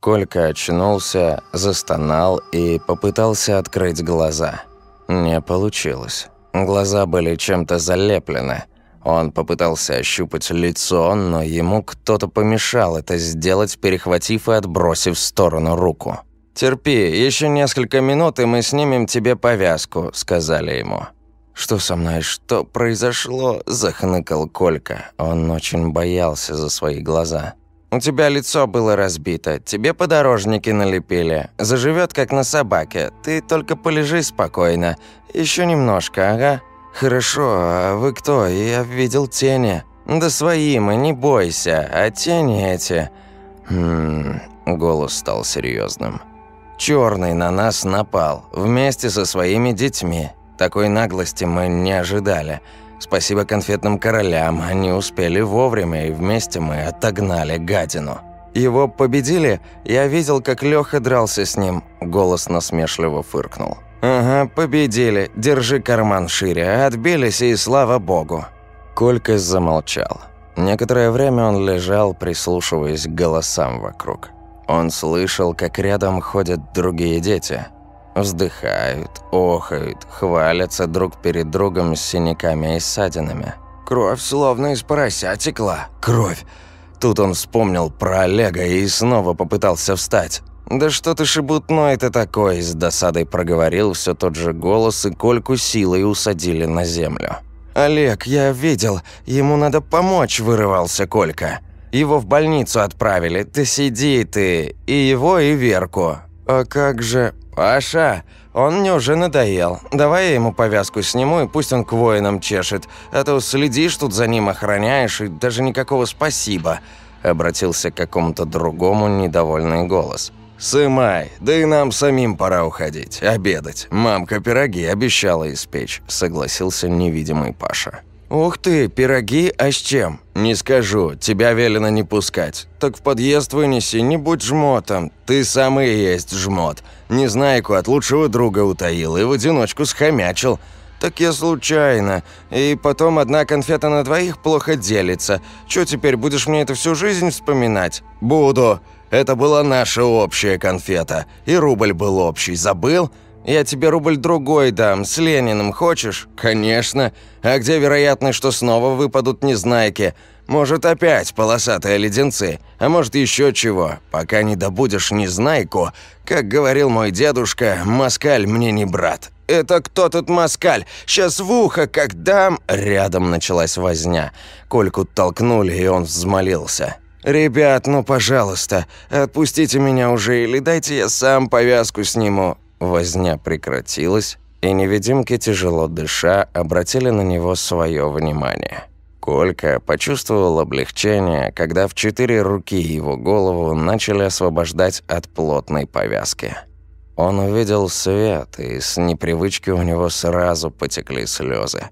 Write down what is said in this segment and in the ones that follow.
Колька очнулся, застонал и попытался открыть глаза. Не получилось. Глаза были чем-то залеплены. Он попытался ощупать лицо, но ему кто-то помешал это сделать, перехватив и отбросив в сторону руку. «Терпи, еще несколько минут, и мы снимем тебе повязку», – сказали ему. «Что со мной? Что произошло?» – захныкал Колька. Он очень боялся за свои глаза. «У тебя лицо было разбито, тебе подорожники налепили. Заживет как на собаке. Ты только полежи спокойно. Еще немножко, ага». «Хорошо, а вы кто? Я видел тени». «Да свои мы, не бойся. А тени эти...» «Хм...» Голос стал серьезным. Черный на нас напал, вместе со своими детьми. Такой наглости мы не ожидали. Спасибо конфетным королям, они успели вовремя, и вместе мы отогнали гадину. Его победили? Я видел, как Лёха дрался с ним. Голос насмешливо фыркнул. «Ага, победили. Держи карман шире. Отбились, и слава богу». Колька замолчал. Некоторое время он лежал, прислушиваясь к голосам вокруг. Он слышал, как рядом ходят другие дети – Вздыхают, охают, хвалятся друг перед другом с синяками и ссадинами. Кровь словно из порося текла. Кровь. Тут он вспомнил про Олега и снова попытался встать. «Да что ты шебутной ты такой?» – с досадой проговорил все тот же голос, и Кольку силой усадили на землю. «Олег, я видел, ему надо помочь», – вырывался Колька. «Его в больницу отправили, ты сиди ты, и его, и Верку». «А как же...» «Паша, он мне уже надоел. Давай я ему повязку сниму, и пусть он к воинам чешет. А то следишь тут за ним, охраняешь, и даже никакого спасибо», — обратился к какому-то другому недовольный голос. «Сымай, да и нам самим пора уходить, обедать. Мамка пироги обещала испечь», — согласился невидимый Паша. «Ух ты, пироги, а с чем?» «Не скажу, тебя велено не пускать. Так в подъезд вынеси, не будь жмотом. Ты сам и есть жмот. Незнайку от лучшего друга утаил и в одиночку схомячил. Так я случайно. И потом одна конфета на двоих плохо делится. Чё теперь, будешь мне это всю жизнь вспоминать?» «Буду. Это была наша общая конфета. И рубль был общий. Забыл?» Я тебе рубль другой дам, с Лениным хочешь? Конечно. А где вероятность, что снова выпадут незнайки? Может, опять полосатые леденцы, а может, еще чего. Пока не добудешь незнайку, как говорил мой дедушка, москаль мне не брат. «Это кто тут москаль? Сейчас в ухо как дам...» Рядом началась возня. Кольку толкнули, и он взмолился. «Ребят, ну, пожалуйста, отпустите меня уже или дайте я сам повязку сниму. Возня прекратилась, и невидимки, тяжело дыша, обратили на него свое внимание. Колька почувствовал облегчение, когда в четыре руки его голову начали освобождать от плотной повязки. Он увидел свет, и с непривычки у него сразу потекли слезы.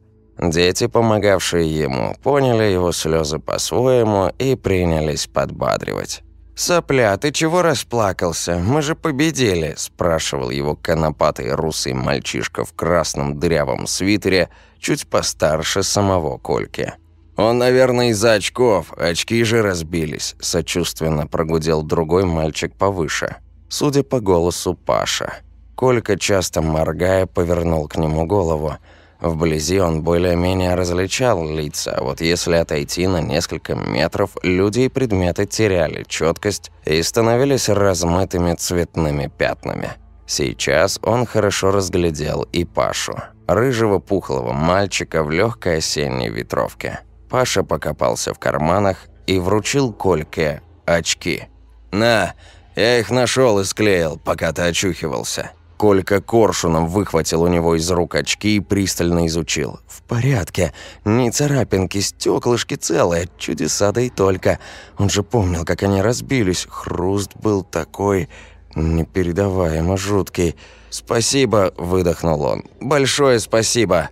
Дети, помогавшие ему, поняли его слезы по-своему и принялись подбадривать. «Сопля, ты чего расплакался? Мы же победили», – спрашивал его конопатый русый мальчишка в красном дырявом свитере, чуть постарше самого Кольки. «Он, наверное, из-за очков. Очки же разбились», – сочувственно прогудел другой мальчик повыше. Судя по голосу Паша. Колька, часто моргая, повернул к нему голову – Вблизи он более-менее различал лица, а вот если отойти на несколько метров, люди и предметы теряли четкость и становились размытыми цветными пятнами. Сейчас он хорошо разглядел и Пашу, рыжего пухлого мальчика в легкой осенней ветровке. Паша покопался в карманах и вручил Кольке очки. «На, я их нашел и склеил, пока ты очухивался». Колька коршуном выхватил у него из рук очки и пристально изучил. «В порядке. Ни царапинки, стеклышки целые. Чудеса да и только. Он же помнил, как они разбились. Хруст был такой непередаваемо жуткий. «Спасибо», — выдохнул он. «Большое спасибо».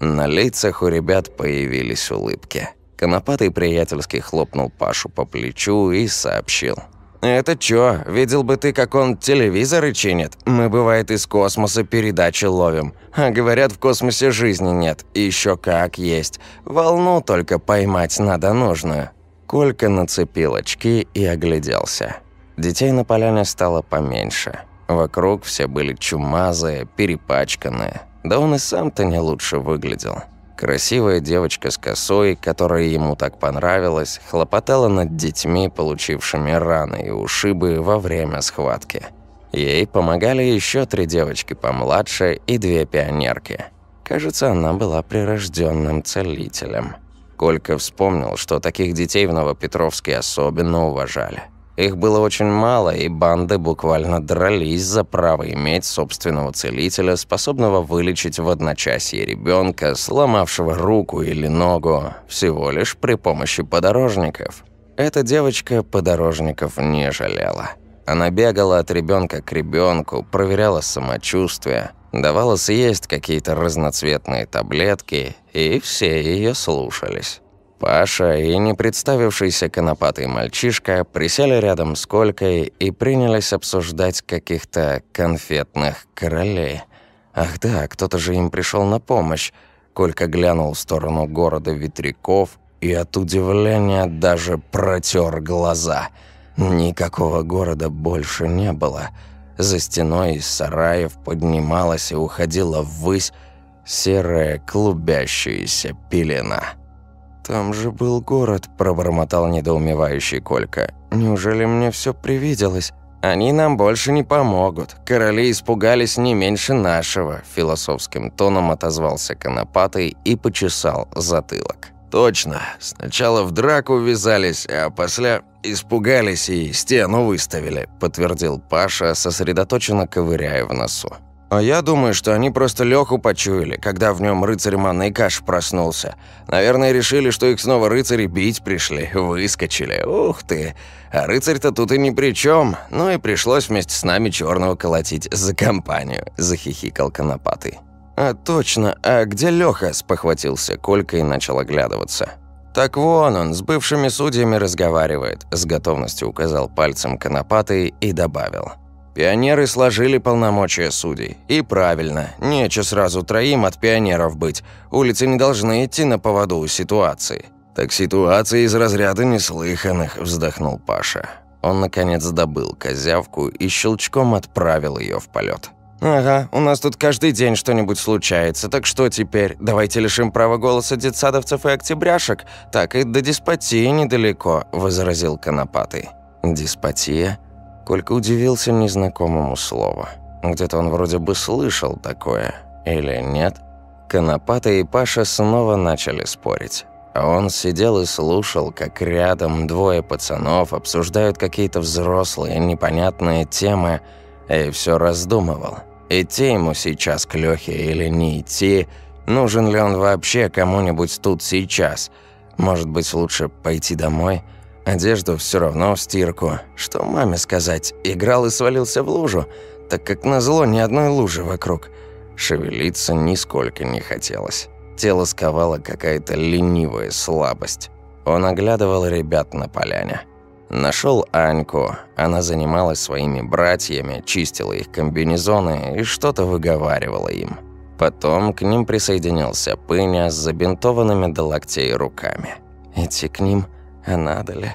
На лицах у ребят появились улыбки. Конопатый приятельски хлопнул Пашу по плечу и сообщил. «Это чё? Видел бы ты, как он телевизоры чинит? Мы, бывает, из космоса передачи ловим. А говорят, в космосе жизни нет. И ещё как есть. Волну только поймать надо нужную». Колька нацепил очки и огляделся. Детей на поляне стало поменьше. Вокруг все были чумазые, перепачканные. Да он и сам-то не лучше выглядел. Красивая девочка с косой, которая ему так понравилась, хлопотала над детьми, получившими раны и ушибы во время схватки. Ей помогали еще три девочки помладше и две пионерки. Кажется, она была прирожденным целителем. Колька вспомнил, что таких детей в Новопетровске особенно уважали. Их было очень мало, и банды буквально дрались за право иметь собственного целителя, способного вылечить в одночасье ребенка, сломавшего руку или ногу, всего лишь при помощи подорожников. Эта девочка подорожников не жалела. Она бегала от ребенка к ребенку, проверяла самочувствие, давала съесть какие-то разноцветные таблетки, и все ее слушались. Паша и не представившийся конопатый мальчишка присели рядом с Колькой и принялись обсуждать каких-то конфетных королей. Ах да, кто-то же им пришел на помощь. Колька глянул в сторону города ветряков и от удивления даже протер глаза. Никакого города больше не было. За стеной из сараев поднималась и уходила ввысь серая клубящаяся пелена. «Там же был город», – пробормотал недоумевающий Колька. «Неужели мне все привиделось?» «Они нам больше не помогут. Короли испугались не меньше нашего», – философским тоном отозвался Конопатый и почесал затылок. «Точно. Сначала в драку ввязались, а после испугались и стену выставили», – подтвердил Паша, сосредоточенно ковыряя в носу. А я думаю, что они просто Леху почуяли, когда в нем рыцарь манной каш проснулся. Наверное, решили, что их снова рыцари бить пришли, выскочили. Ух ты! А рыцарь-то тут и ни при чем. Ну и пришлось вместе с нами черного колотить за компанию, захихикал Конопатый. «А точно, а где Леха? спохватился Колька и начал оглядываться. «Так вон он, с бывшими судьями разговаривает», – с готовностью указал пальцем Конопатый и добавил – Пионеры сложили полномочия судей. И правильно, нече сразу троим от пионеров быть. Улицы не должны идти на поводу у ситуации. «Так ситуация из разряда неслыханных», – вздохнул Паша. Он, наконец, добыл козявку и щелчком отправил ее в полет. «Ага, у нас тут каждый день что-нибудь случается, так что теперь? Давайте лишим права голоса детсадовцев и октябряшек, так и до деспотии недалеко», – возразил Конопатый. «Деспотия?» Колька удивился незнакомому слову. Где-то он вроде бы слышал такое. Или нет? Конопата и Паша снова начали спорить. А он сидел и слушал, как рядом двое пацанов обсуждают какие-то взрослые, непонятные темы, и все раздумывал. Идти ему сейчас к Лёхе или не идти, нужен ли он вообще кому-нибудь тут сейчас. Может быть, лучше пойти домой – Одежду все равно в стирку. Что маме сказать? Играл и свалился в лужу, так как назло ни одной лужи вокруг. Шевелиться нисколько не хотелось. Тело сковало какая-то ленивая слабость. Он оглядывал ребят на поляне. Нашел Аньку. Она занималась своими братьями, чистила их комбинезоны и что-то выговаривала им. Потом к ним присоединился Пыня с забинтованными до локтей руками. Идти к ним – а надо ли?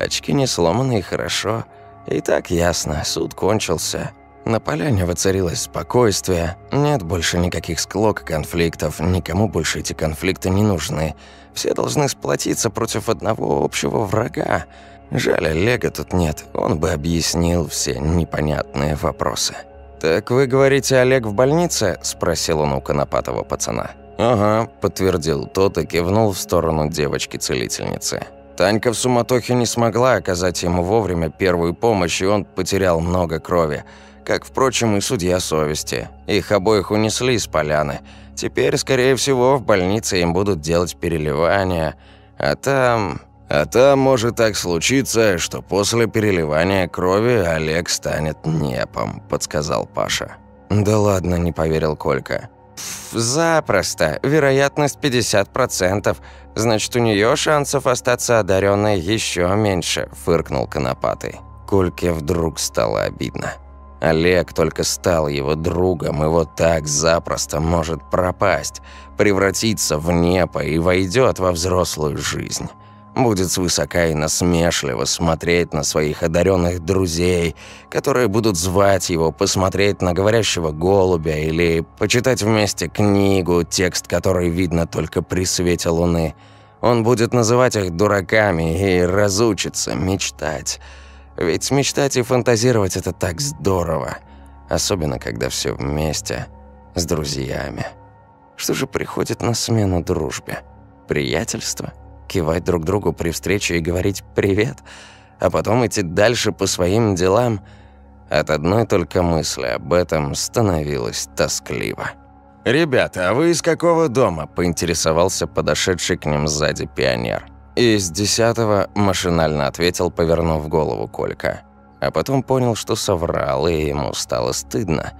Очки не сломаны и хорошо. И так ясно, суд кончился. На поляне воцарилось спокойствие. Нет больше никаких склок и конфликтов. Никому больше эти конфликты не нужны. Все должны сплотиться против одного общего врага. Жаль, Олега тут нет. Он бы объяснил все непонятные вопросы. «Так вы говорите, Олег в больнице?» – спросил он у конопатого пацана. «Ага», – подтвердил тот и кивнул в сторону девочки-целительницы. Танька в суматохе не смогла оказать ему вовремя первую помощь, и он потерял много крови. Как, впрочем, и судья совести. Их обоих унесли с поляны. Теперь, скорее всего, в больнице им будут делать переливания. А там... А там может так случиться, что после переливания крови Олег станет непом», – подсказал Паша. «Да ладно», – не поверил Колька. «Запросто. Вероятность 50%. Значит, у нее шансов остаться одаренной еще меньше», – фыркнул Конопатый. Кольке вдруг стало обидно. Олег только стал его другом, и вот так запросто может пропасть, превратиться в непо и войдет во взрослую жизнь. Будет свысока и насмешливо смотреть на своих одаренных друзей, которые будут звать его посмотреть на говорящего голубя или почитать вместе книгу, текст которой видно только при свете луны. Он будет называть их дураками и разучится мечтать. Ведь мечтать и фантазировать – это так здорово. Особенно, когда все вместе, с друзьями. Что же приходит на смену дружбе? Приятельство? Кивать друг другу при встрече и говорить «привет», а потом идти дальше по своим делам? От одной только мысли об этом становилось тоскливо. «Ребята, а вы из какого дома?» – поинтересовался подошедший к ним сзади пионер. «Из десятого», – машинально ответил, повернув голову Колька. А потом понял, что соврал, и ему стало стыдно.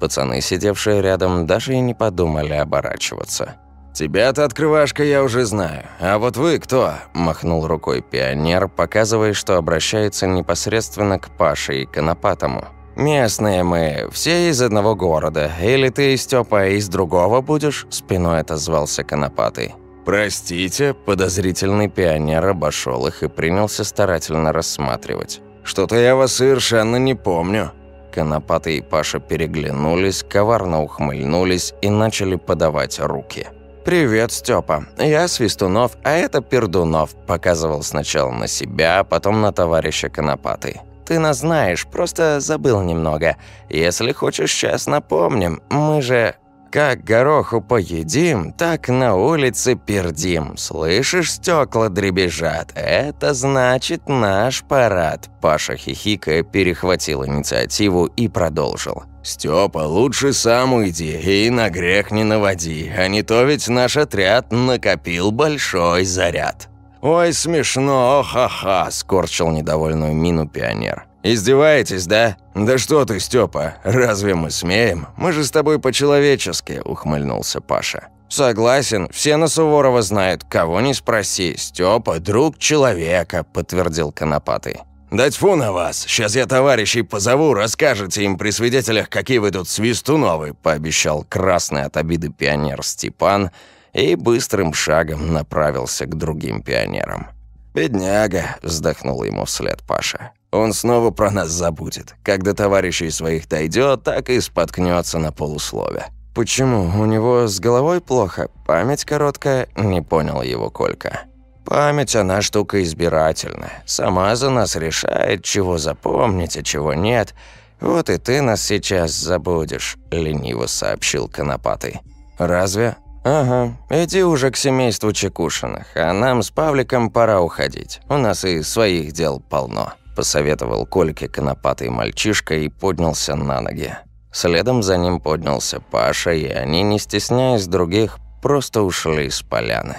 Пацаны, сидевшие рядом, даже и не подумали оборачиваться. «Тебя-то, открывашка, я уже знаю. А вот вы кто?» – махнул рукой пионер, показывая, что обращается непосредственно к Паше и Конопатому. «Местные мы, все из одного города. Или ты, Степа, из другого будешь?» – спиной отозвался Конопатый. «Простите?» – подозрительный пионер обошел их и принялся старательно рассматривать. «Что-то я вас совершенно не помню». Конопатый и Паша переглянулись, коварно ухмыльнулись и начали подавать руки. «Привет, Степа. Я Свистунов, а это Пердунов», – показывал сначала на себя, а потом на товарища Конопатый. Ты нас знаешь, просто забыл немного. Если хочешь, сейчас напомним. Мы же как гороху поедим, так на улице пердим. Слышишь, стекла дребезжат? Это значит наш парад». Паша хихикая перехватил инициативу и продолжил. «Стёпа, лучше сам уйди и на грех не наводи, а не то ведь наш отряд накопил большой заряд». «Ой, смешно, ха-ха!» – скорчил недовольную мину пионер. «Издеваетесь, да? Да что ты, Степа, разве мы смеем? Мы же с тобой по-человечески», – ухмыльнулся Паша. «Согласен, все на Суворова знают, кого не спроси. Степа – друг человека», – подтвердил Конопатый. «Да тьфу на вас! Сейчас я товарищей позову, расскажете им при свидетелях, какие вы тут свистуновы», – пообещал красный от обиды пионер Степан – и быстрым шагом направился к другим пионерам. «Бедняга», — вздохнул ему вслед Паша. «Он снова про нас забудет. До товарищей своих дойдет, так и споткнется на полуслове». «Почему? У него с головой плохо? Память короткая?» — не понял его Колька. «Память, она штука избирательная. Сама за нас решает, чего запомнить, а чего нет. Вот и ты нас сейчас забудешь», — лениво сообщил Конопатый. «Разве?» «Ага, иди уже к семейству Чекушиных, а нам с Павликом пора уходить. У нас и своих дел полно», – посоветовал Кольке конопатый мальчишка и поднялся на ноги. Следом за ним поднялся Паша, и они, не стесняясь других, просто ушли с поляны.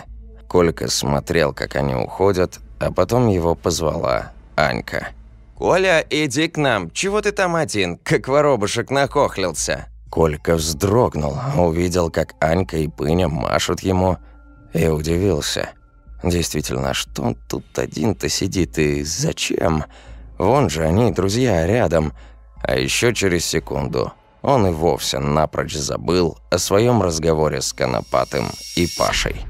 Колька смотрел, как они уходят, а потом его позвала Анька. «Коля, иди к нам. Чего ты там один, как воробушек нахохлился?» Колька вздрогнул, увидел, как Анька и Пыня машут ему, и удивился. Действительно, что он тут один-то сидит и зачем? Вон же они, друзья, рядом. А еще через секунду он и вовсе напрочь забыл о своем разговоре с Конопатым и Пашей.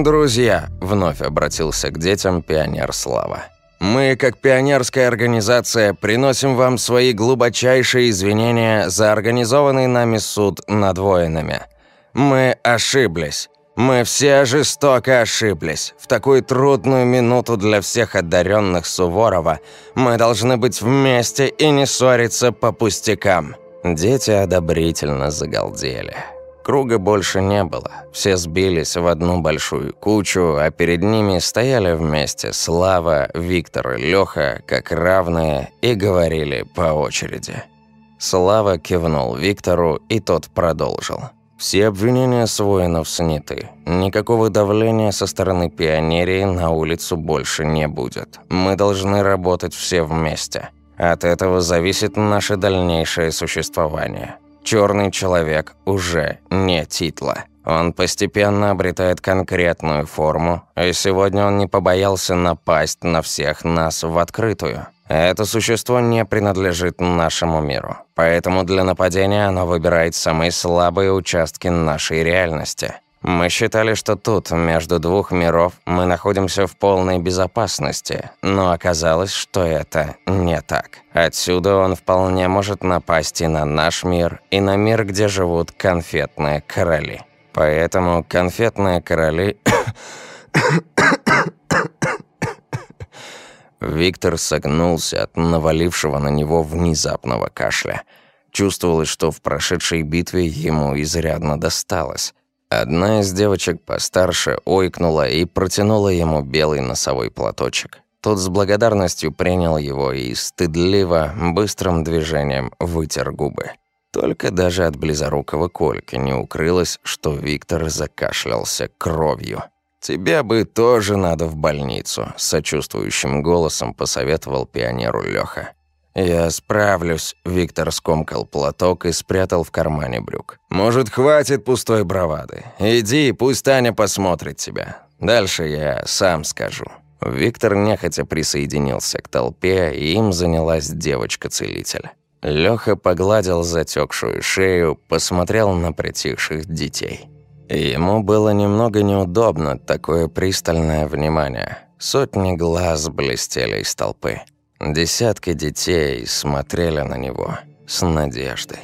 «Друзья», — вновь обратился к детям пионер Слава. Мы, как пионерская организация, приносим вам свои глубочайшие извинения за организованный нами суд над воинами. Мы ошиблись. Мы все жестоко ошиблись. В такую трудную минуту для всех одаренных Суворова мы должны быть вместе и не ссориться по пустякам». Дети одобрительно загалдели. Круга больше не было. Все сбились в одну большую кучу, а перед ними стояли вместе Слава, Виктор и Лёха, как равные, и говорили по очереди. Слава кивнул Виктору, и тот продолжил. Все обвинения с воинов сняты. Никакого давления со стороны пионерии на улицу больше не будет. Мы должны работать все вместе. От этого зависит наше дальнейшее существование. Черный человек уже не титла. Он постепенно обретает конкретную форму, и сегодня он не побоялся напасть на всех нас в открытую. Это существо не принадлежит нашему миру, поэтому для нападения оно выбирает самые слабые участки нашей реальности. Мы считали, что тут, между двух миров, мы находимся в полной безопасности, но оказалось, что это не так. Отсюда он вполне может напасть и на наш мир, и на мир, где живут конфетные короли. Поэтому конфетные короли... Виктор согнулся от навалившего на него внезапного кашля. Чувствовалось, что в прошедшей битве ему изрядно досталось. Одна из девочек постарше ойкнула и протянула ему белый носовой платочек. Тот с благодарностью принял его и стыдливо, быстрым движением вытер губы. Только даже от близорукого Кольки не укрылось, что Виктор закашлялся кровью. «Тебе бы тоже надо в больницу», — сочувствующим голосом посоветовал пионеру Лёха. «Я справлюсь», — Виктор скомкал платок и спрятал в кармане брюк. «Может, хватит пустой бравады? Иди, пусть Таня посмотрит тебя. Дальше я сам скажу». Виктор нехотя присоединился к толпе, и им занялась девочка-целитель. Лёха погладил затекшую шею, посмотрел на притихших детей. Ему было немного неудобно такое пристальное внимание. Сотни глаз блестели из толпы. Десятки детей смотрели на него с надеждой.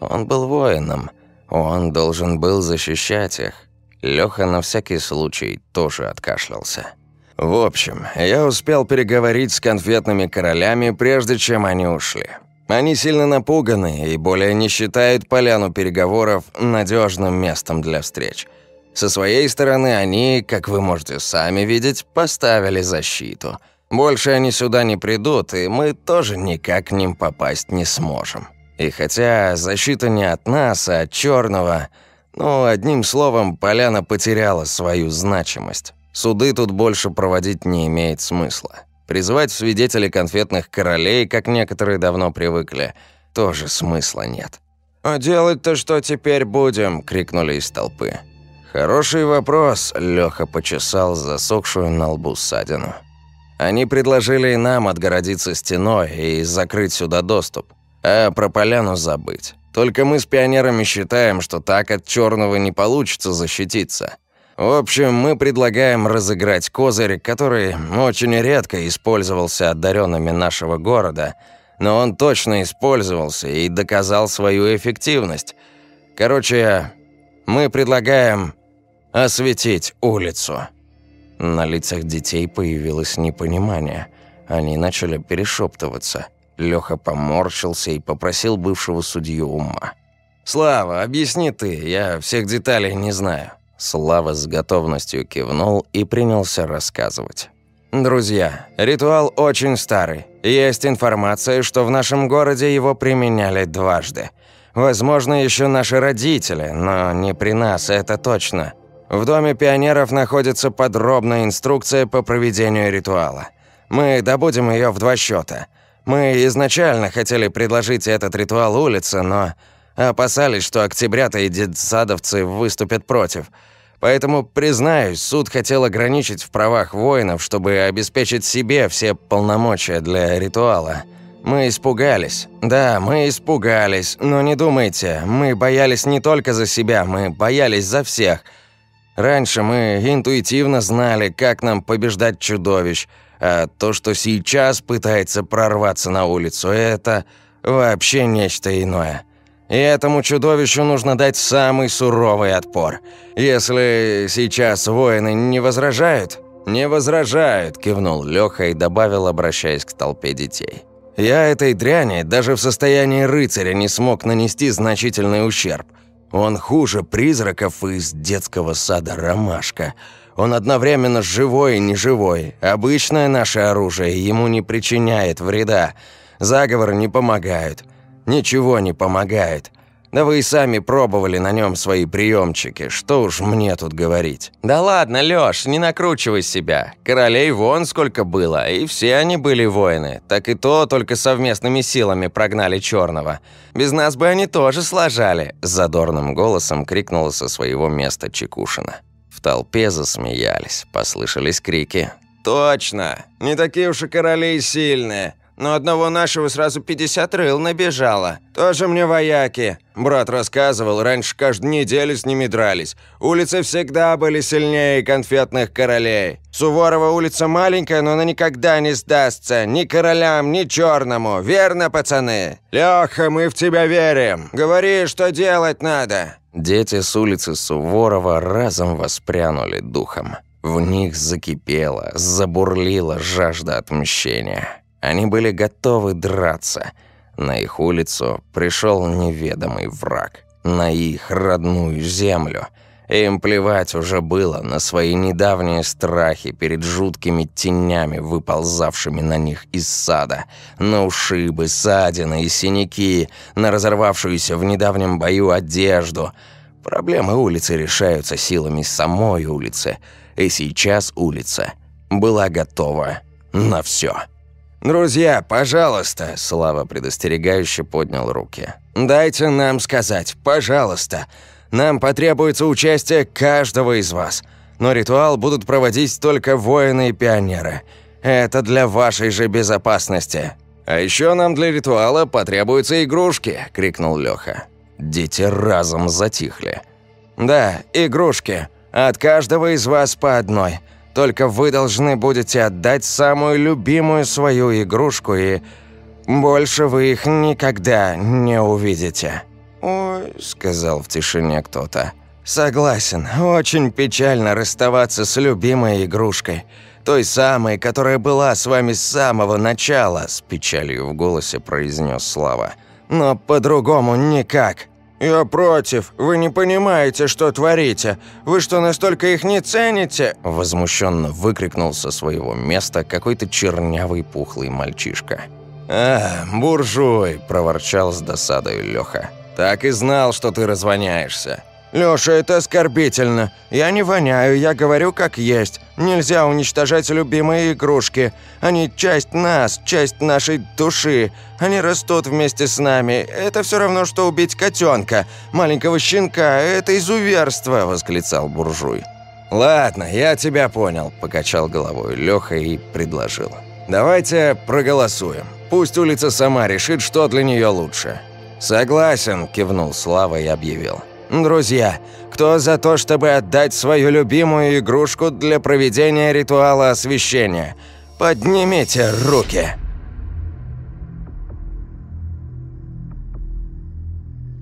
Он был воином, он должен был защищать их. Лёха на всякий случай тоже откашлялся. В общем, я успел переговорить с конфетными королями, прежде чем они ушли. Они сильно напуганы и более не считают поляну переговоров надежным местом для встреч. Со своей стороны они, как вы можете сами видеть, поставили защиту – больше они сюда не придут, и мы тоже никак к ним попасть не сможем. И хотя защита не от нас, а от черного, ну, одним словом, поляна потеряла свою значимость. Суды тут больше проводить не имеет смысла. Призвать в свидетели конфетных королей, как некоторые давно привыкли, тоже смысла нет. «А делать-то что теперь будем?» – крикнули из толпы. «Хороший вопрос», – Лёха почесал засохшую на лбу ссадину. Они предложили и нам отгородиться стеной и закрыть сюда доступ, а про поляну забыть. Только мы с пионерами считаем, что так от черного не получится защититься. В общем, мы предлагаем разыграть козырь, который очень редко использовался одаренными нашего города, но он точно использовался и доказал свою эффективность. Короче, мы предлагаем осветить улицу. На лицах детей появилось непонимание. Они начали перешептываться. Лёха поморщился и попросил бывшего судью ума. «Слава, объясни ты, я всех деталей не знаю». Слава с готовностью кивнул и принялся рассказывать. «Друзья, ритуал очень старый. Есть информация, что в нашем городе его применяли дважды. Возможно, еще наши родители, но не при нас, это точно. В Доме пионеров находится подробная инструкция по проведению ритуала. Мы добудем ее в два счета. Мы изначально хотели предложить этот ритуал улице, но опасались, что октябрята и детсадовцы выступят против. Поэтому, признаюсь, суд хотел ограничить в правах воинов, чтобы обеспечить себе все полномочия для ритуала. Мы испугались. Да, мы испугались, но не думайте, мы боялись не только за себя, мы боялись за всех – Раньше мы интуитивно знали, как нам побеждать чудовищ, а то, что сейчас пытается прорваться на улицу, это вообще нечто иное. И этому чудовищу нужно дать самый суровый отпор. Если сейчас воины не возражают... «Не возражают», – кивнул Лёха и добавил, обращаясь к толпе детей. «Я этой дряни даже в состоянии рыцаря не смог нанести значительный ущерб. Он хуже призраков из детского сада «Ромашка». Он одновременно живой и неживой. Обычное наше оружие ему не причиняет вреда. Заговор не помогает. Ничего не помогает. Да вы и сами пробовали на нем свои приемчики. Что уж мне тут говорить. Да ладно, Лёш, не накручивай себя. Королей вон сколько было, и все они были воины. Так и то только совместными силами прогнали черного. Без нас бы они тоже сложали. Задорным голосом крикнула со своего места Чекушина. В толпе засмеялись, послышались крики. «Точно! Не такие уж и короли сильные! Но одного нашего сразу 50 рыл набежало. Тоже мне вояки. Брат рассказывал, раньше каждую неделю с ними дрались. Улицы всегда были сильнее конфетных королей. Суворова улица маленькая, но она никогда не сдастся. Ни королям, ни черному. Верно, пацаны? Леха, мы в тебя верим. Говори, что делать надо. Дети с улицы Суворова разом воспрянули духом. В них закипела, забурлила жажда отмщения. Они были готовы драться. На их улицу пришел неведомый враг. На их родную землю. Им плевать уже было на свои недавние страхи перед жуткими тенями, выползавшими на них из сада, на ушибы, ссадины и синяки, на разорвавшуюся в недавнем бою одежду. Проблемы улицы решаются силами самой улицы – и сейчас улица была готова на все. «Друзья, пожалуйста!» – Слава предостерегающе поднял руки. «Дайте нам сказать, пожалуйста. Нам потребуется участие каждого из вас. Но ритуал будут проводить только воины и пионеры. Это для вашей же безопасности. А еще нам для ритуала потребуются игрушки!» – крикнул Леха. Дети разом затихли. «Да, игрушки. От каждого из вас по одной. Только вы должны будете отдать самую любимую свою игрушку, и больше вы их никогда не увидите». «Ой», — сказал в тишине кто-то. «Согласен, очень печально расставаться с любимой игрушкой. Той самой, которая была с вами с самого начала», — с печалью в голосе произнес Слава. «Но по-другому никак». «Я против. Вы не понимаете, что творите. Вы что, настолько их не цените?» Возмущенно выкрикнул со своего места какой-то чернявый пухлый мальчишка. «А, буржуй!» – проворчал с досадой Леха. «Так и знал, что ты развоняешься». «Лёша, это оскорбительно. Я не воняю, я говорю как есть. Нельзя уничтожать любимые игрушки. Они часть нас, часть нашей души. Они растут вместе с нами. Это все равно, что убить котенка. Маленького щенка. Это изуверство!» – восклицал буржуй. «Ладно, я тебя понял», – покачал головой Лёха и предложил. «Давайте проголосуем. Пусть улица сама решит, что для нее лучше». «Согласен», – кивнул Слава и объявил. «Друзья, кто за то, чтобы отдать свою любимую игрушку для проведения ритуала освящения? Поднимите руки!»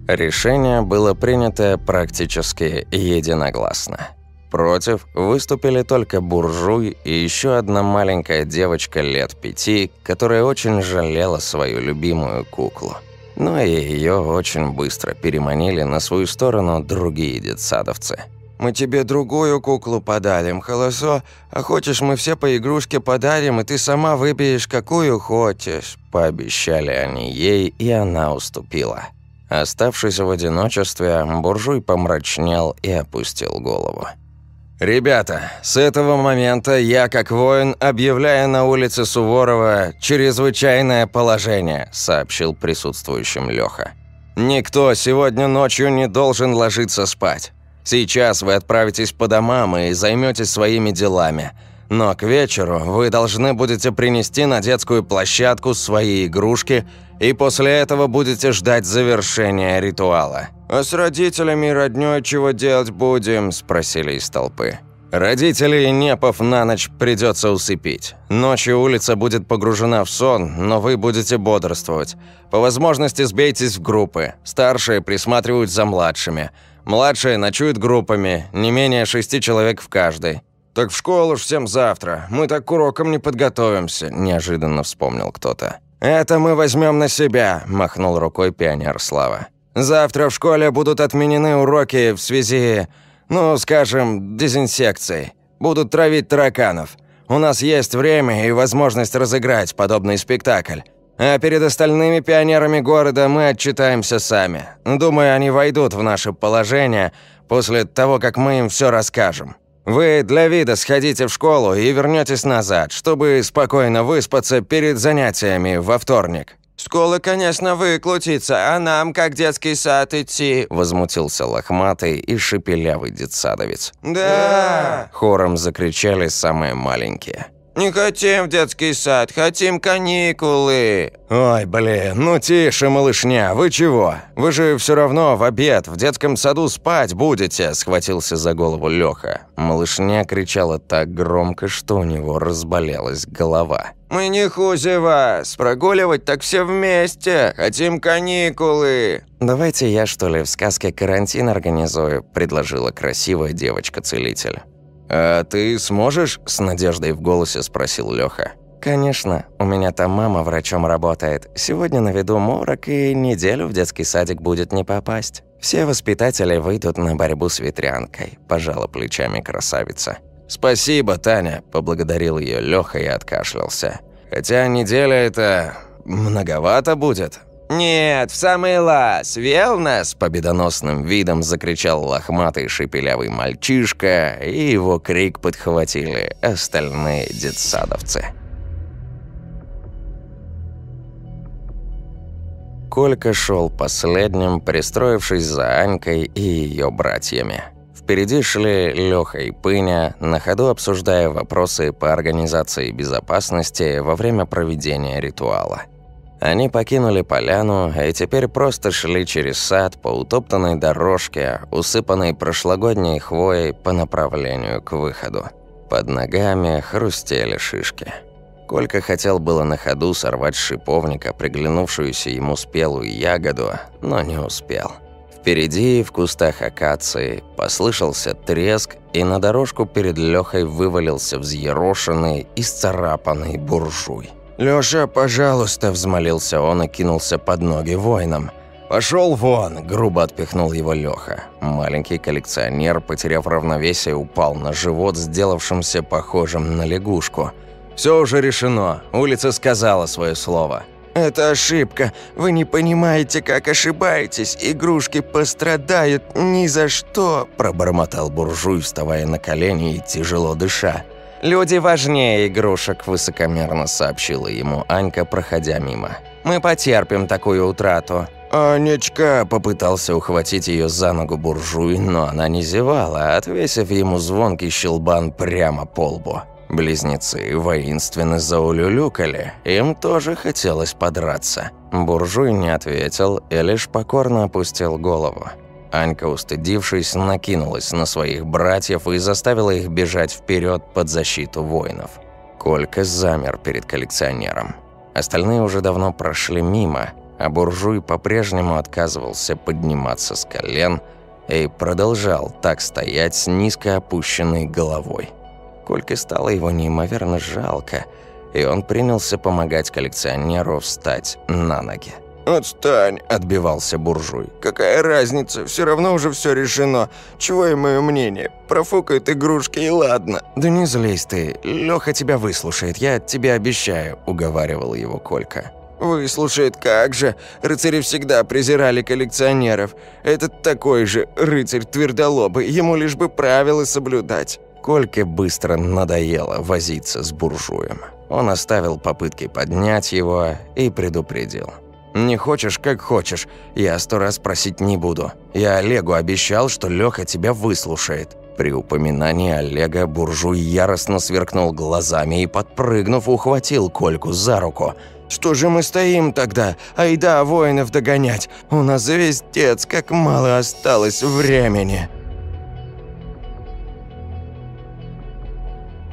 Решение было принято практически единогласно. Против выступили только буржуй и еще одна маленькая девочка лет пяти, которая очень жалела свою любимую куклу. Но и ее очень быстро переманили на свою сторону другие детсадовцы. «Мы тебе другую куклу подарим, холосо, а хочешь, мы все по игрушке подарим, и ты сама выберешь, какую хочешь», – пообещали они ей, и она уступила. Оставшись в одиночестве, буржуй помрачнел и опустил голову. «Ребята, с этого момента я, как воин, объявляю на улице Суворова чрезвычайное положение», сообщил присутствующим Лёха. «Никто сегодня ночью не должен ложиться спать. Сейчас вы отправитесь по домам и займетесь своими делами. Но к вечеру вы должны будете принести на детскую площадку свои игрушки, и после этого будете ждать завершения ритуала». «А с родителями и роднёй чего делать будем?» – спросили из толпы. Родителей Непов на ночь придется усыпить. Ночью улица будет погружена в сон, но вы будете бодрствовать. По возможности сбейтесь в группы. Старшие присматривают за младшими. Младшие ночуют группами, не менее шести человек в каждой. «Так в школу ж всем завтра. Мы так к урокам не подготовимся», – неожиданно вспомнил кто-то. «Это мы возьмем на себя», – махнул рукой пионер Слава. Завтра в школе будут отменены уроки в связи, ну, скажем, дезинсекцией. Будут травить тараканов. У нас есть время и возможность разыграть подобный спектакль. А перед остальными пионерами города мы отчитаемся сами. Думаю, они войдут в наше положение после того, как мы им все расскажем. Вы для вида сходите в школу и вернетесь назад, чтобы спокойно выспаться перед занятиями во вторник. «Школа, конечно, выклутится, а нам, как детский сад, идти», возмутился лохматый и шепелявый детсадовец. «Да!» Хором закричали самые маленькие. «Не хотим в детский сад, хотим каникулы!» «Ой, блин, ну тише, малышня, вы чего? Вы же все равно в обед в детском саду спать будете!» – схватился за голову Лёха. Малышня кричала так громко, что у него разболелась голова. «Мы не хуже вас, прогуливать так все вместе, хотим каникулы!» «Давайте я, что ли, в сказке карантин организую», – предложила красивая девочка-целитель. «А ты сможешь?» – с надеждой в голосе спросил Лёха. «Конечно. У меня там мама врачом работает. Сегодня наведу морок, и неделю в детский садик будет не попасть. Все воспитатели выйдут на борьбу с ветрянкой», – пожала плечами красавица. «Спасибо, Таня», – поблагодарил её Лёха и откашлялся. «Хотя неделя это многовато будет». «Нет, в самый лаз, верно?» С победоносным видом закричал лохматый шепелявый мальчишка, и его крик подхватили остальные детсадовцы. Колька шел последним, пристроившись за Анькой и ее братьями. Впереди шли Лёха и Пыня, на ходу обсуждая вопросы по организации безопасности во время проведения ритуала. Они покинули поляну и теперь просто шли через сад по утоптанной дорожке, усыпанной прошлогодней хвоей по направлению к выходу. Под ногами хрустели шишки. Колька хотел было на ходу сорвать шиповника приглянувшуюся ему спелую ягоду, но не успел. Впереди, в кустах акации, послышался треск, и на дорожку перед Лёхой вывалился взъерошенный и сцарапанный буржуй. «Лёша, пожалуйста», – взмолился он и кинулся под ноги воинам. «Пошёл вон!» – грубо отпихнул его Лёха. Маленький коллекционер, потеряв равновесие, упал на живот, сделавшимся похожим на лягушку. «Всё уже решено. Улица сказала своё слово». «Это ошибка. Вы не понимаете, как ошибаетесь. Игрушки пострадают ни за что», – пробормотал буржуй, вставая на колени и тяжело дыша. «Люди важнее игрушек», – высокомерно сообщила ему Анька, проходя мимо. «Мы потерпим такую утрату». «Анечка!» – попытался ухватить ее за ногу буржуй, но она не зевала, отвесив ему звонкий щелбан прямо по лбу. Близнецы воинственно заулюлюкали, им тоже хотелось подраться. Буржуй не ответил и лишь покорно опустил голову. Анька, устыдившись, накинулась на своих братьев и заставила их бежать вперед под защиту воинов. Колька замер перед коллекционером. Остальные уже давно прошли мимо, а буржуй по-прежнему отказывался подниматься с колен и продолжал так стоять с низко опущенной головой. Кольке стало его неимоверно жалко, и он принялся помогать коллекционеру встать на ноги. «Отстань!» – отбивался буржуй. «Какая разница? Все равно уже все решено. Чего и мое мнение? Профукают игрушки и ладно». «Да не злись ты. Леха тебя выслушает, я тебе обещаю», – уговаривал его Колька. «Выслушает, как же. Рыцари всегда презирали коллекционеров. Этот такой же рыцарь твердолобый, ему лишь бы правила соблюдать». Кольке быстро надоело возиться с буржуем. Он оставил попытки поднять его и предупредил. «Не хочешь, как хочешь. Я сто раз просить не буду. Я Олегу обещал, что Лёха тебя выслушает». При упоминании Олега буржуй яростно сверкнул глазами и, подпрыгнув, ухватил Кольку за руку. «Что же мы стоим тогда? Айда воинов догонять! У нас звездец, как мало осталось времени!»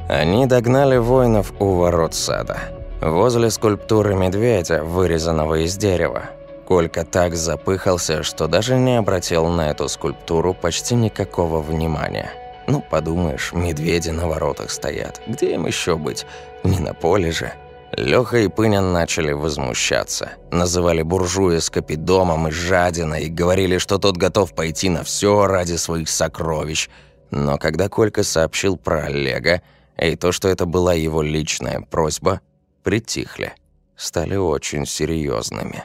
Они догнали воинов у ворот сада возле скульптуры медведя, вырезанного из дерева. Колька так запыхался, что даже не обратил на эту скульптуру почти никакого внимания. Ну, подумаешь, медведи на воротах стоят. Где им еще быть? Не на поле же. Лёха и Пынян начали возмущаться. Называли буржуя скопидомом и жадиной, и говорили, что тот готов пойти на все ради своих сокровищ. Но когда Колька сообщил про Олега, и то, что это была его личная просьба, притихли, стали очень серьезными.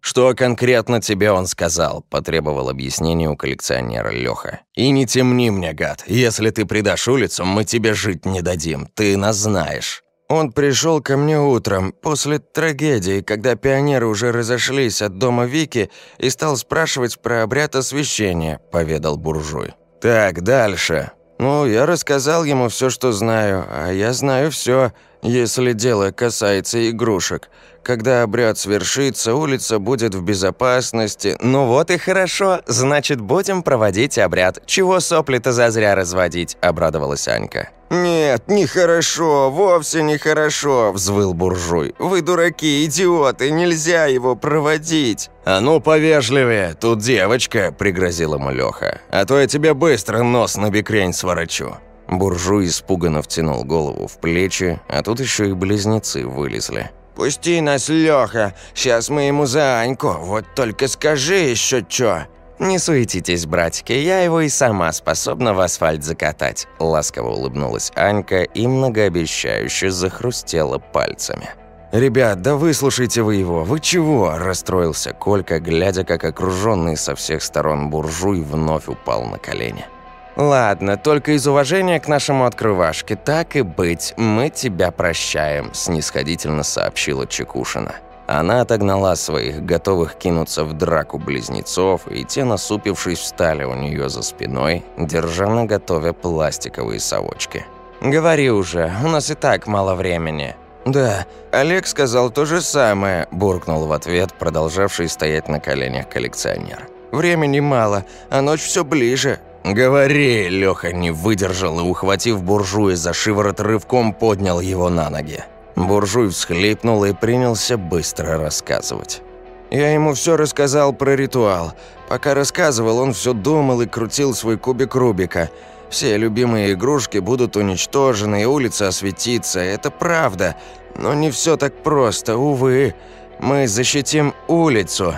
«Что конкретно тебе он сказал?» – потребовал объяснения у коллекционера Лёха. «И не темни мне, гад. Если ты предашь улицу, мы тебе жить не дадим. Ты нас знаешь». Он пришел ко мне утром, после трагедии, когда пионеры уже разошлись от дома Вики и стал спрашивать про обряд освящения», – поведал буржуй. «Так, дальше». Ну, я рассказал ему все, что знаю, а я знаю все, если дело касается игрушек. Когда обряд свершится, улица будет в безопасности. Ну вот и хорошо, значит, будем проводить обряд. Чего сопли-то зазря разводить, обрадовалась Анька. «Нет, нехорошо, вовсе нехорошо», – взвыл буржуй. «Вы дураки, идиоты, нельзя его проводить». «А ну повежливее, тут девочка», – пригрозил ему Лёха. «А то я тебе быстро нос на бекрень сворачу». Буржуй испуганно втянул голову в плечи, а тут еще и близнецы вылезли. «Пусти нас, Лёха, сейчас мы ему за Аньку, вот только скажи еще чё». «Не суетитесь, братики, я его и сама способна в асфальт закатать», – ласково улыбнулась Анька и многообещающе захрустела пальцами. «Ребят, да выслушайте вы его, вы чего?» – расстроился Колька, глядя, как окруженный со всех сторон буржуй вновь упал на колени. «Ладно, только из уважения к нашему открывашке, так и быть, мы тебя прощаем», – снисходительно сообщила Чекушина. Она отогнала своих, готовых кинуться в драку близнецов, и те, насупившись, встали у нее за спиной, держа на готове пластиковые совочки. «Говори уже, у нас и так мало времени». «Да, Олег сказал то же самое», – буркнул в ответ продолжавший стоять на коленях коллекционер. «Времени мало, а ночь все ближе». «Говори!» – Леха не выдержал и, ухватив буржуя за шиворот, рывком поднял его на ноги. Буржуй всхлипнул и принялся быстро рассказывать. Я ему все рассказал про ритуал. Пока рассказывал, он все думал и крутил свой кубик Рубика. Все любимые игрушки будут уничтожены, и улица осветится. Это правда. Но не все так просто, увы. Мы защитим улицу,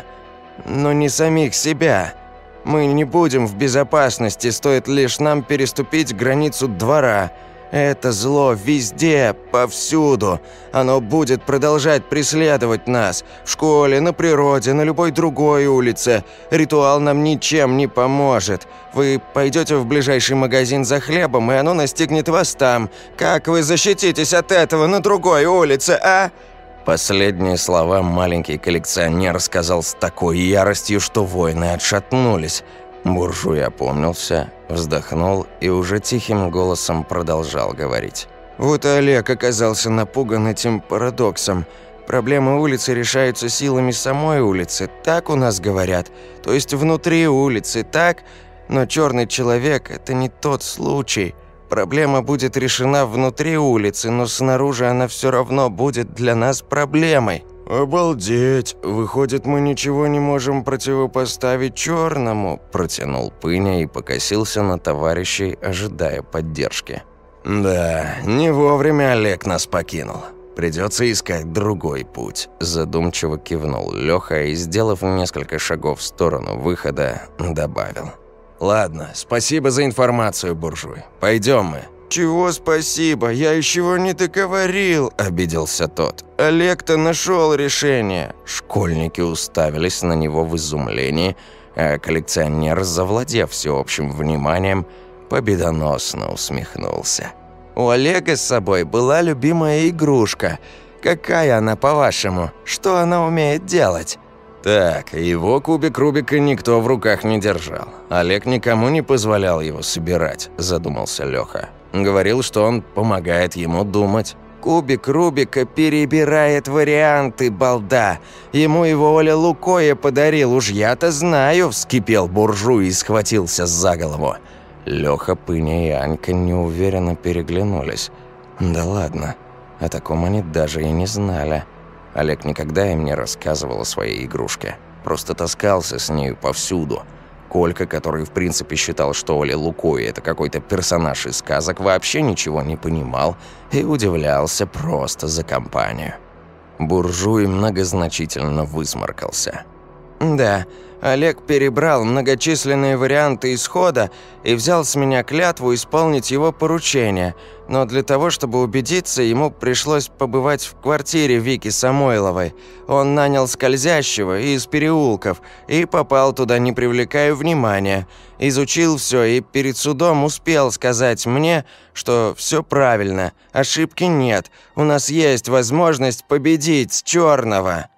но не самих себя. Мы не будем в безопасности, стоит лишь нам переступить границу двора. Это зло везде, повсюду. Оно будет продолжать преследовать нас. В школе, на природе, на любой другой улице. Ритуал нам ничем не поможет. Вы пойдете в ближайший магазин за хлебом, и оно настигнет вас там. Как вы защититесь от этого на другой улице, а?» Последние слова маленький коллекционер сказал с такой яростью, что воины отшатнулись – Буржуй опомнился, вздохнул и уже тихим голосом продолжал говорить. «Вот и Олег оказался напуган этим парадоксом. Проблемы улицы решаются силами самой улицы, так у нас говорят. То есть внутри улицы, так? Но черный человек – это не тот случай. Проблема будет решена внутри улицы, но снаружи она все равно будет для нас проблемой». «Обалдеть! Выходит, мы ничего не можем противопоставить черному», – протянул Пыня и покосился на товарищей, ожидая поддержки. «Да, не вовремя Олег нас покинул. Придется искать другой путь», – задумчиво кивнул Леха и, сделав несколько шагов в сторону выхода, добавил. «Ладно, спасибо за информацию, буржуй. Пойдем мы». «Чего спасибо? Я еще не договорил», – обиделся тот. «Олег-то нашел решение». Школьники уставились на него в изумлении, а коллекционер, завладев всеобщим вниманием, победоносно усмехнулся. «У Олега с собой была любимая игрушка. Какая она, по-вашему? Что она умеет делать?» Так, его кубик Рубика никто в руках не держал. Олег никому не позволял его собирать, задумался Леха. Говорил, что он помогает ему думать. Кубик Рубика перебирает варианты, балда. Ему его Оля Лукоя подарил, уж я-то знаю, вскипел буржуй и схватился за голову. Лёха, Пыня и Анька неуверенно переглянулись. Да ладно, о таком они даже и не знали. Олег никогда им не рассказывал о своей игрушке. Просто таскался с нею повсюду – Колька, который в принципе считал, что Оля Лукой – это какой-то персонаж из сказок, вообще ничего не понимал и удивлялся просто за компанию. Буржуй многозначительно высморкался. «Да, Олег перебрал многочисленные варианты исхода и взял с меня клятву исполнить его поручение, но для того, чтобы убедиться, ему пришлось побывать в квартире Вики Самойловой. Он нанял скользящего из переулков и попал туда, не привлекая внимания. Изучил все и перед судом успел сказать мне, что все правильно, ошибки нет, у нас есть возможность победить черного.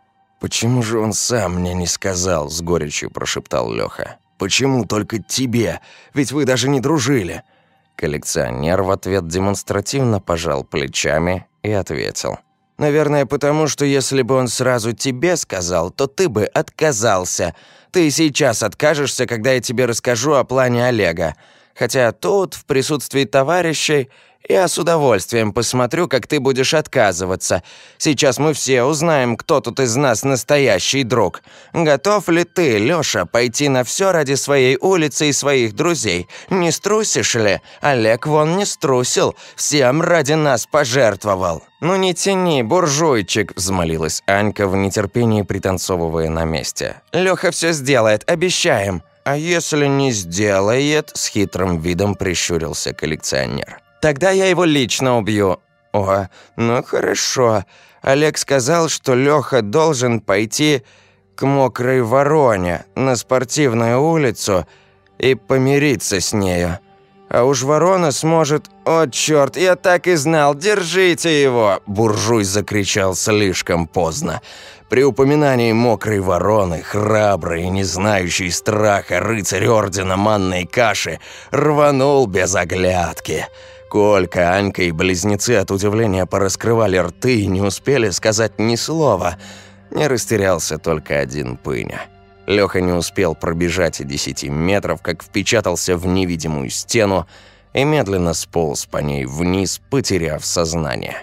«Почему же он сам мне не сказал?» – с горечью прошептал Лёха. «Почему только тебе? Ведь вы даже не дружили». Коллекционер в ответ демонстративно пожал плечами и ответил. «Наверное, потому что если бы он сразу тебе сказал, то ты бы отказался. Ты сейчас откажешься, когда я тебе расскажу о плане Олега. Хотя тут, в присутствии товарищей, я с удовольствием посмотрю, как ты будешь отказываться. Сейчас мы все узнаем, кто тут из нас настоящий друг. Готов ли ты, Лёша, пойти на всё ради своей улицы и своих друзей? Не струсишь ли? Олег вон не струсил, всем ради нас пожертвовал». «Ну не тяни, буржуйчик», – взмолилась Анька в нетерпении, пританцовывая на месте. «Лёха всё сделает, обещаем». «А если не сделает?» – с хитрым видом прищурился коллекционер. Тогда я его лично убью». «О, ну хорошо. Олег сказал, что Лёха должен пойти к Мокрой Вороне на спортивную улицу и помириться с нею. А уж Ворона сможет... О, чёрт, я так и знал, держите его!» Буржуй закричал слишком поздно. При упоминании мокрой вороны, храбрый не знающий страха рыцарь ордена манной каши рванул без оглядки – Колька, Анька и близнецы от удивления пораскрывали рты и не успели сказать ни слова. Не растерялся только один пыня. Лёха не успел пробежать и десяти метров, как впечатался в невидимую стену и медленно сполз по ней вниз, потеряв сознание.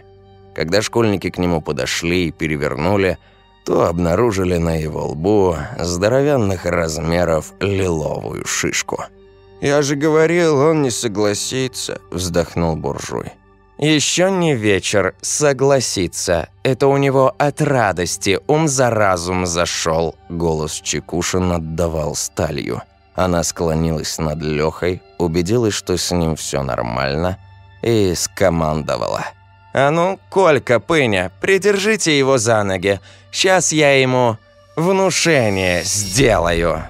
Когда школьники к нему подошли и перевернули, то обнаружили на его лбу здоровенных размеров лиловую шишку. «Я же говорил, он не согласится», – вздохнул буржуй. Еще не вечер, согласится. Это у него от радости ум за разум зашел. Голос Чекушин отдавал сталью. Она склонилась над Лехой, убедилась, что с ним все нормально, и скомандовала. «А ну, Колька, Пыня, придержите его за ноги. Сейчас я ему внушение сделаю».